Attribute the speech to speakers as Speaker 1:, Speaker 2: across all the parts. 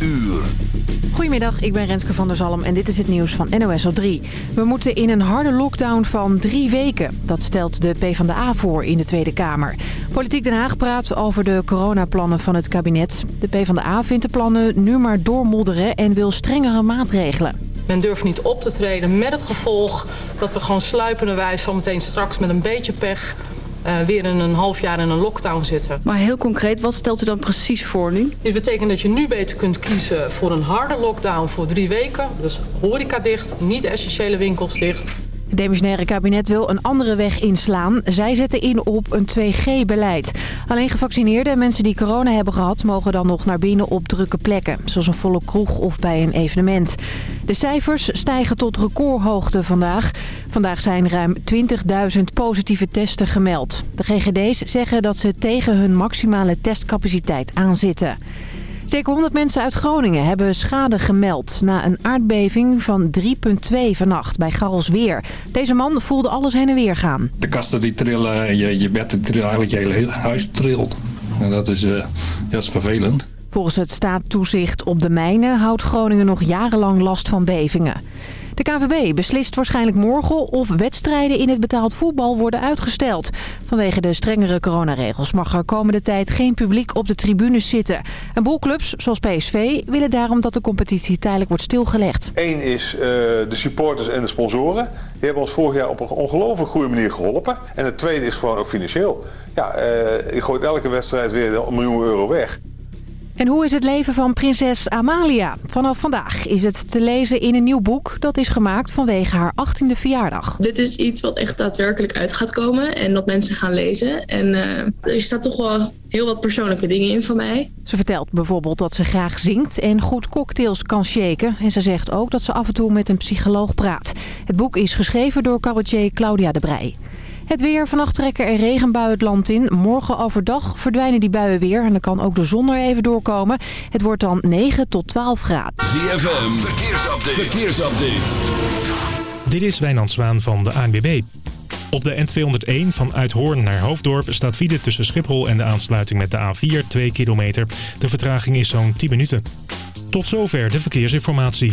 Speaker 1: uur.
Speaker 2: Goedemiddag, ik ben Renske van der Zalm en dit is het nieuws van NOS op 3. We moeten in een harde lockdown van drie weken. Dat stelt de PvdA voor in de Tweede Kamer. Politiek Den Haag praat over de coronaplannen van het kabinet. De PvdA vindt de plannen nu maar doormodderen en wil strengere maatregelen.
Speaker 3: Men durft niet op te treden met het gevolg dat we gewoon sluipenderwijs zometeen straks met een beetje pech uh, weer in een half jaar in een lockdown zitten.
Speaker 4: Maar heel concreet, wat stelt u dan precies voor nu?
Speaker 3: Dit betekent dat je nu beter kunt kiezen voor een harde lockdown voor drie weken. Dus horeca dicht, niet essentiële winkels dicht.
Speaker 2: Het demissionaire kabinet wil een andere weg inslaan. Zij zetten in op een 2G-beleid. Alleen gevaccineerden en mensen die corona hebben gehad... mogen dan nog naar binnen op drukke plekken. Zoals een volle kroeg of bij een evenement. De cijfers stijgen tot recordhoogte vandaag. Vandaag zijn ruim 20.000 positieve testen gemeld. De GGD's zeggen dat ze tegen hun maximale testcapaciteit aanzitten. Zeker 100 mensen uit Groningen hebben schade gemeld... na een aardbeving van 3,2 vannacht bij Garrelsweer. Deze man voelde alles heen en weer gaan.
Speaker 5: De kasten die trillen en je, je bed trillen, eigenlijk je hele huis trilt. En dat is, uh, dat is vervelend.
Speaker 2: Volgens het staattoezicht op de mijnen houdt Groningen nog jarenlang last van bevingen. De KVB beslist waarschijnlijk morgen of wedstrijden in het betaald voetbal worden uitgesteld. Vanwege de strengere coronaregels mag er komende tijd geen publiek op de tribunes zitten. En bolclubs zoals PSV willen daarom dat de competitie tijdelijk wordt stilgelegd.
Speaker 6: Eén is uh, de supporters en de sponsoren. Die hebben ons vorig jaar op een ongelooflijk goede manier geholpen. En het tweede is gewoon ook financieel. Ja, uh, je gooit elke wedstrijd weer een miljoen euro weg.
Speaker 2: En hoe is het leven van prinses Amalia? Vanaf vandaag is het te lezen in een nieuw boek dat is gemaakt vanwege haar 18e verjaardag.
Speaker 7: Dit is iets wat echt daadwerkelijk uit gaat komen en dat mensen gaan lezen. En uh, er staat toch wel heel wat persoonlijke dingen in van mij.
Speaker 2: Ze vertelt bijvoorbeeld dat ze graag zingt en goed cocktails kan shaken. En ze zegt ook dat ze af en toe met een psycholoog praat. Het boek is geschreven door cabaretier Claudia de Brij. Het weer. Vannacht trekken er regenbuien het land in. Morgen overdag verdwijnen die buien weer. En dan kan ook de zon er even doorkomen. Het wordt dan 9 tot 12 graden.
Speaker 1: ZFM. Verkeersupdate. Verkeersupdate.
Speaker 8: Dit is Wijnand Zwaan van de ANBB. Op de N201 van Uithoorn naar Hoofddorp staat file tussen Schiphol en de aansluiting met de A4 2 kilometer. De vertraging is zo'n 10 minuten. Tot zover de verkeersinformatie.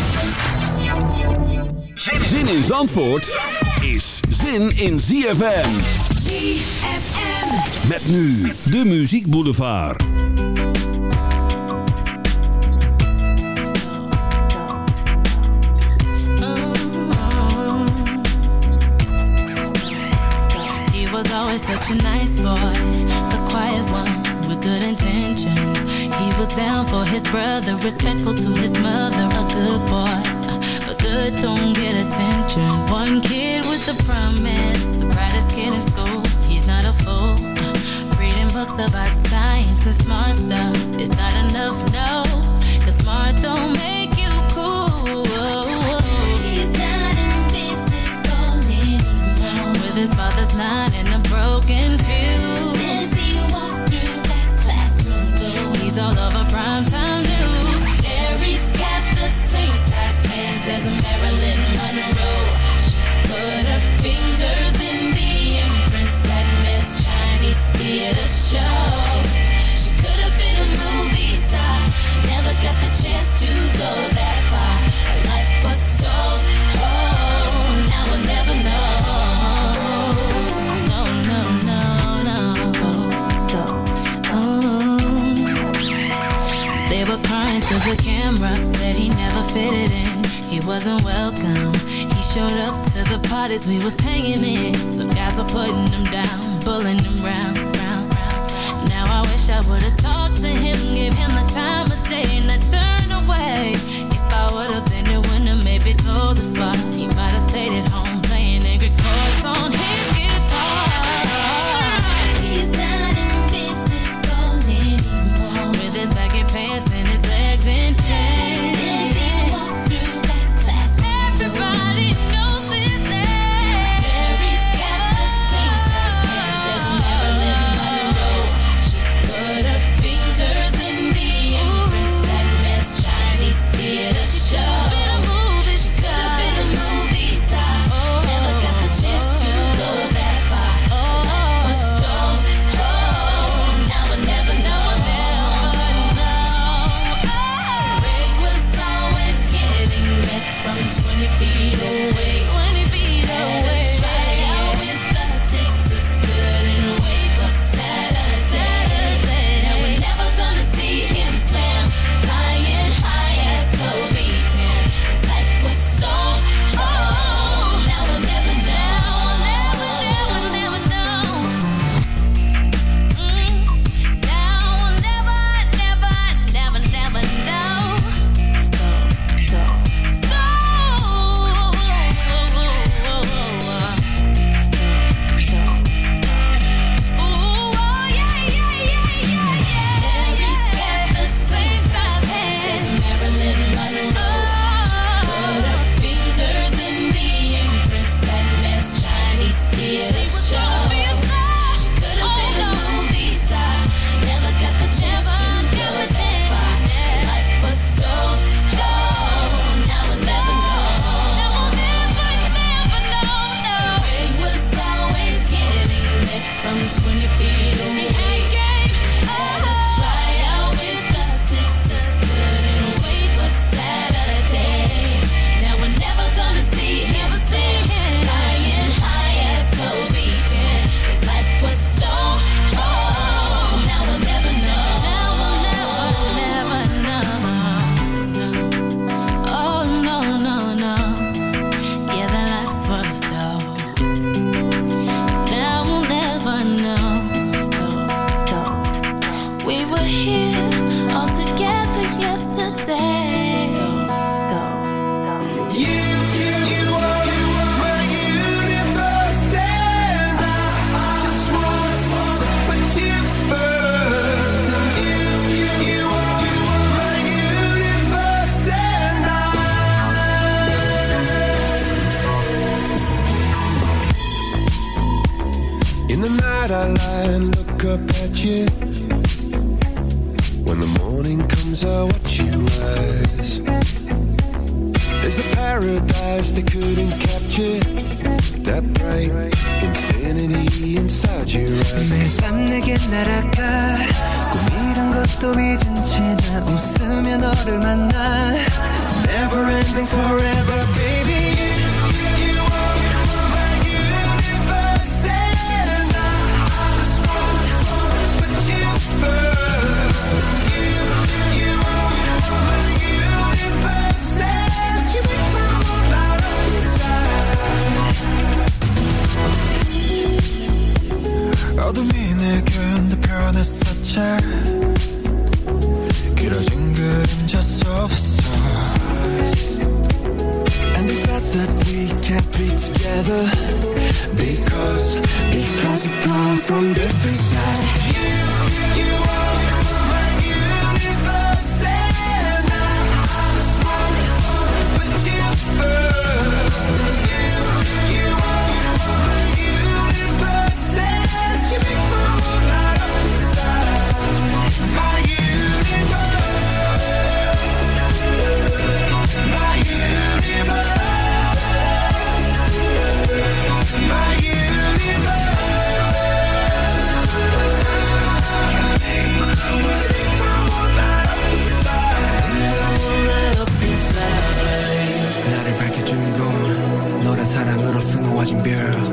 Speaker 1: Zin in Zandvoort is zin in ZFM.
Speaker 9: ZFM.
Speaker 1: Met nu de Muziek Boulevard.
Speaker 10: He was always such a nice boy, the quiet one with good intentions. He was down for his brother, respectful to his mother, a good boy. Good don't get attention. One kid with a promise, the brightest kid in school. He's not a fool. Uh, reading books about science and smart stuff. It's not enough, no. Cause smart don't make you cool.
Speaker 9: He's not invisible anymore.
Speaker 10: With his father's line and a broken fuse.
Speaker 9: She could have been a movie star, never got the chance to go that far. Life was. Oh, now we'll never know.
Speaker 10: No, no, no, no. They were crying to the camera, said he never fitted in. He wasn't welcome. He showed up to the parties we was hanging in. Some guys were putting him down, bullying him round. I would've talked to him, give him the time of day, turned away. If I would've been maybe go he might have stayed at home
Speaker 11: up at you. When the morning comes, I watch you rise. There's a paradise they couldn't capture. That bright infinity inside your eyes.
Speaker 12: 매일 밤 내게 날아가 꿈이란 것도 잊은 채 나 웃으며 너를 만나 Never ending forever baby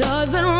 Speaker 13: doesn't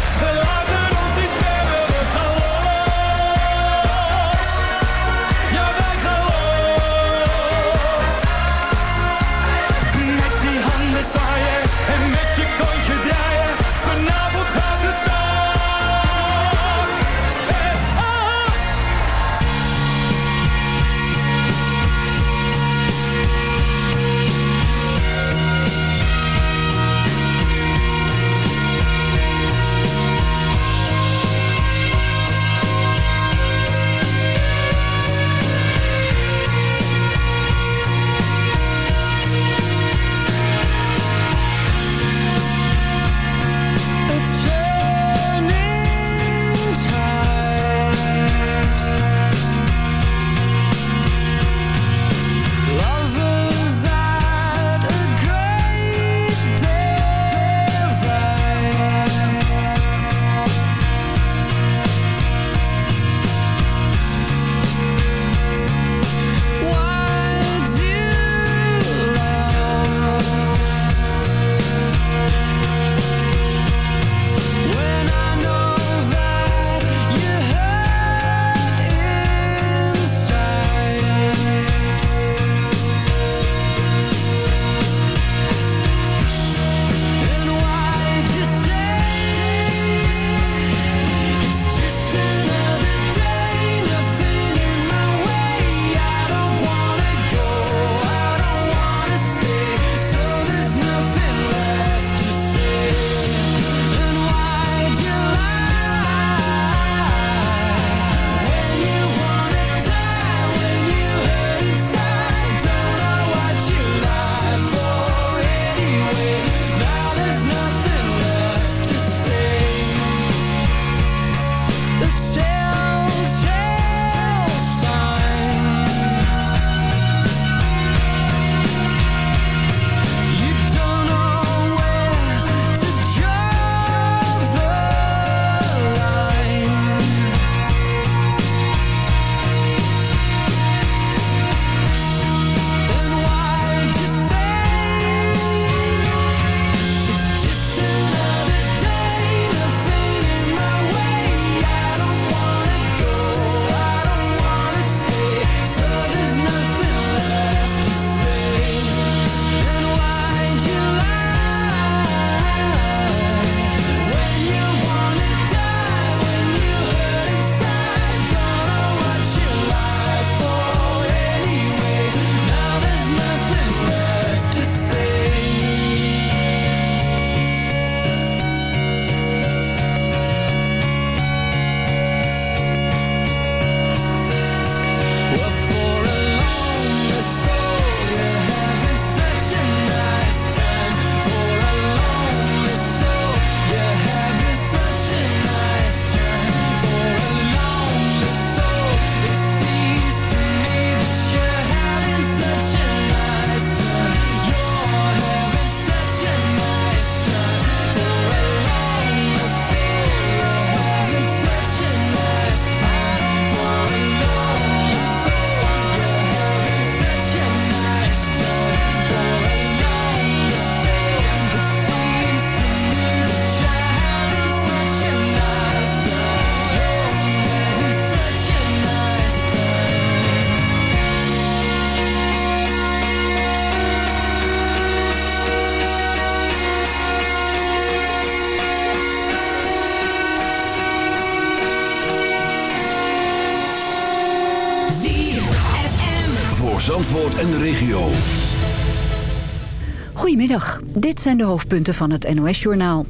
Speaker 14: Zijn de hoofdpunten van het NOS-journaal.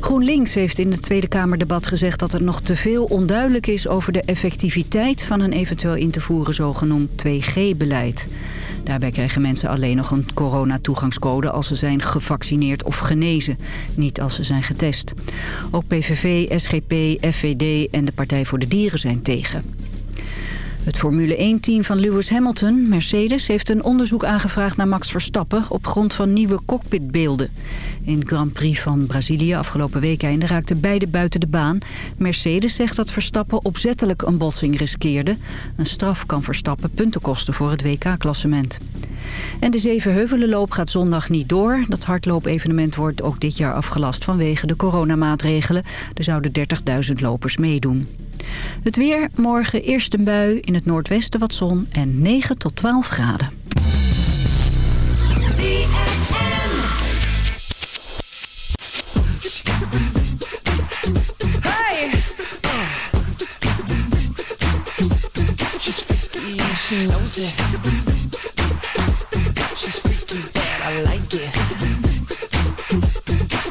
Speaker 14: GroenLinks heeft in het Tweede Kamerdebat gezegd dat er nog te veel onduidelijk is over de effectiviteit van een eventueel in te voeren zogenoemd 2G-beleid. Daarbij krijgen mensen alleen nog een coronatoegangscode als ze zijn gevaccineerd of genezen, niet als ze zijn getest. Ook PVV, SGP, FVD en de Partij voor de Dieren zijn tegen. Het Formule 1-team van Lewis Hamilton, Mercedes, heeft een onderzoek aangevraagd naar Max Verstappen op grond van nieuwe cockpitbeelden. In Grand Prix van Brazilië afgelopen weekende raakten beide buiten de baan. Mercedes zegt dat Verstappen opzettelijk een botsing riskeerde. Een straf kan Verstappen punten kosten voor het WK-klassement. En de Zevenheuvelenloop gaat zondag niet door. Dat hardloopevenement wordt ook dit jaar afgelast vanwege de coronamaatregelen. Er zouden 30.000 lopers meedoen. Het weer, morgen eerst een bui, in het noordwesten wat zon en 9 tot 12 graden.
Speaker 9: Hey!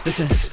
Speaker 9: Listen.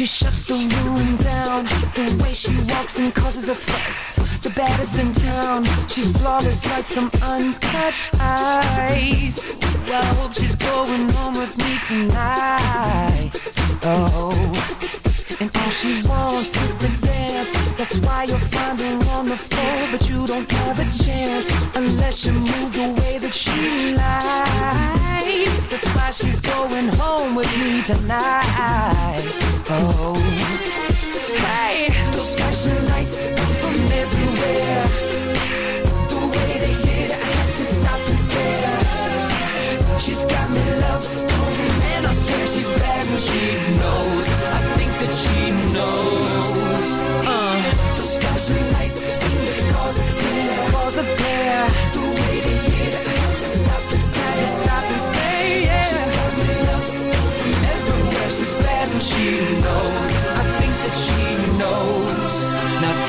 Speaker 9: She shuts the room down. The way she walks and causes a fuss. The baddest in town. She's flawless like some uncut. Well, I hope she's going home with me tonight. Oh. And all she wants is to dance. That's why you'll find her on the floor. But you don't have a chance unless you move the way that she likes. She's going home with me tonight. Oh, hey, those flashing lights come from everywhere. The way they hit, I had to stop and stare. She's got me love stone, and I swear she's bad when she knows.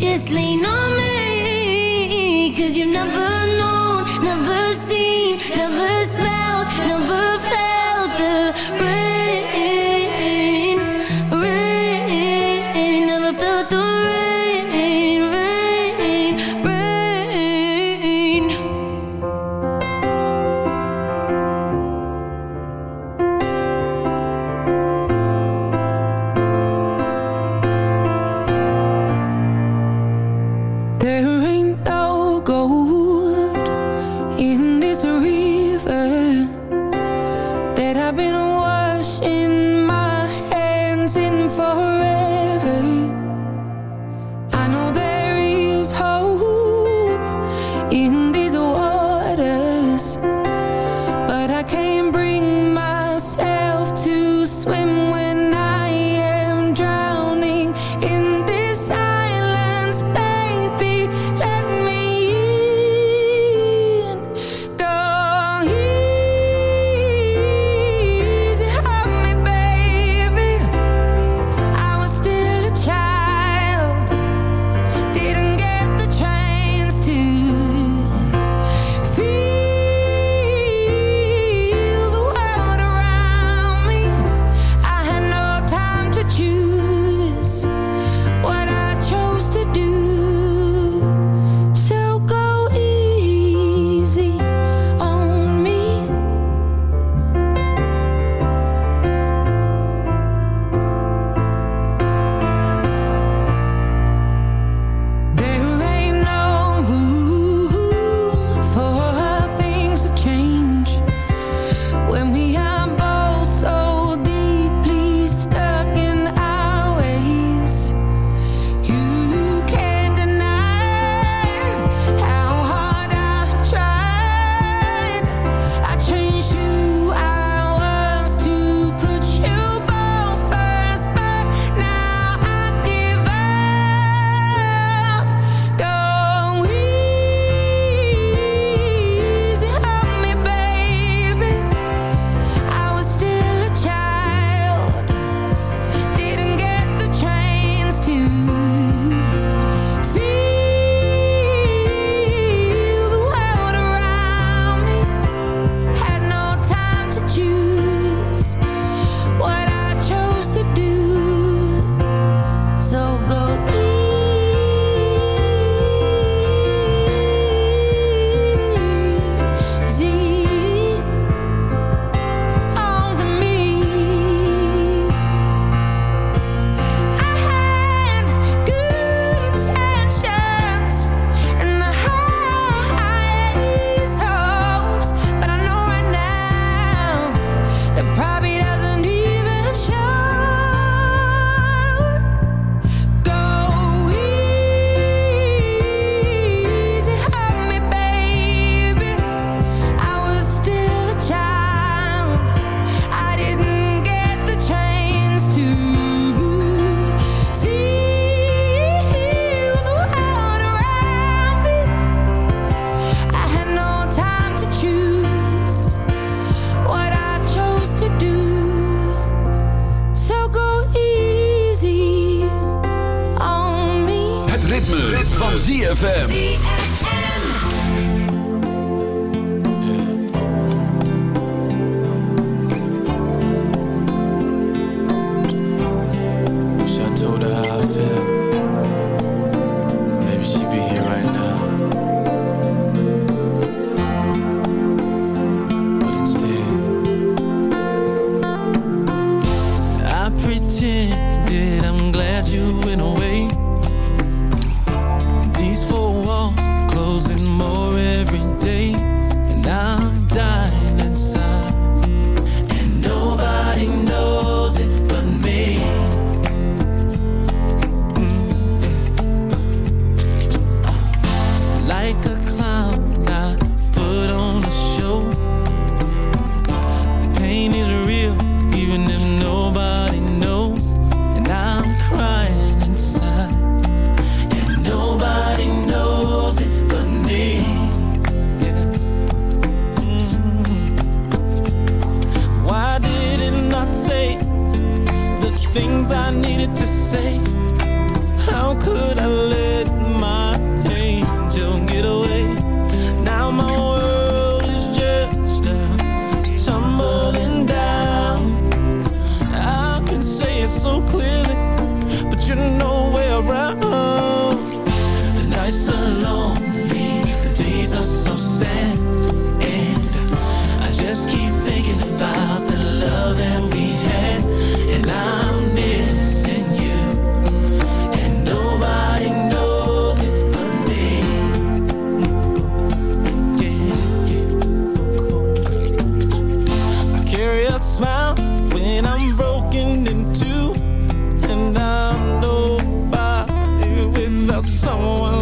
Speaker 15: just lean on me. Cause you've never
Speaker 16: ritme, van ZFM. Someone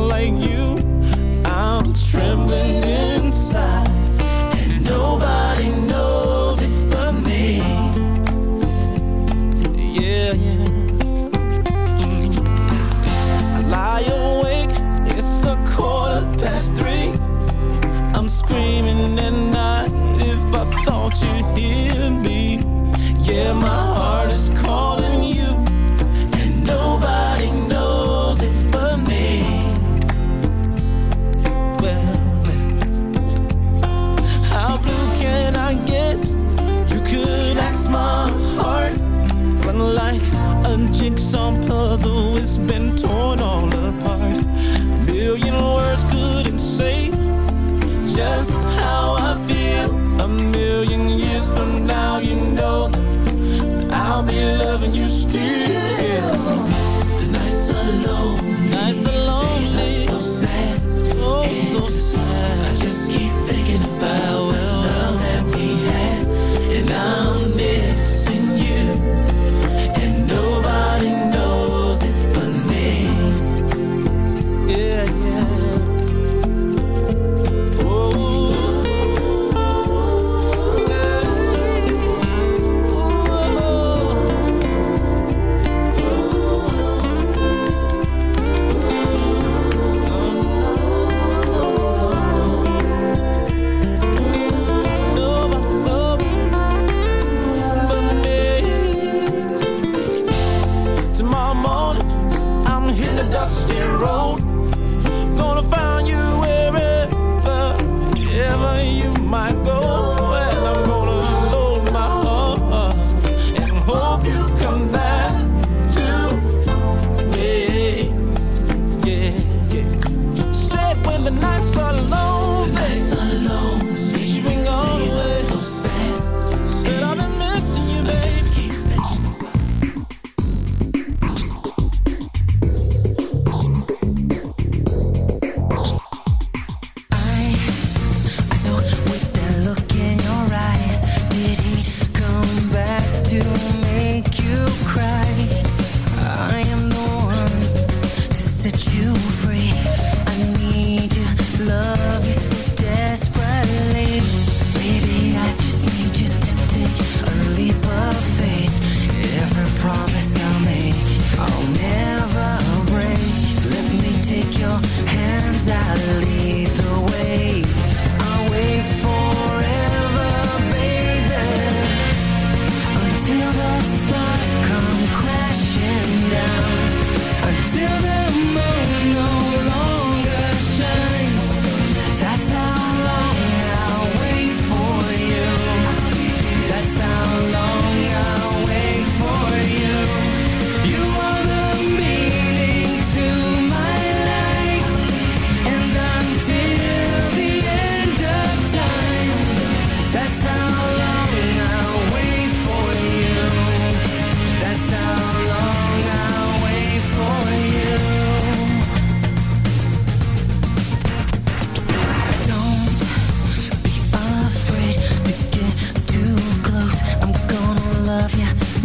Speaker 11: in the dusty road. Gonna find you
Speaker 17: wherever, wherever you might go.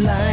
Speaker 17: line.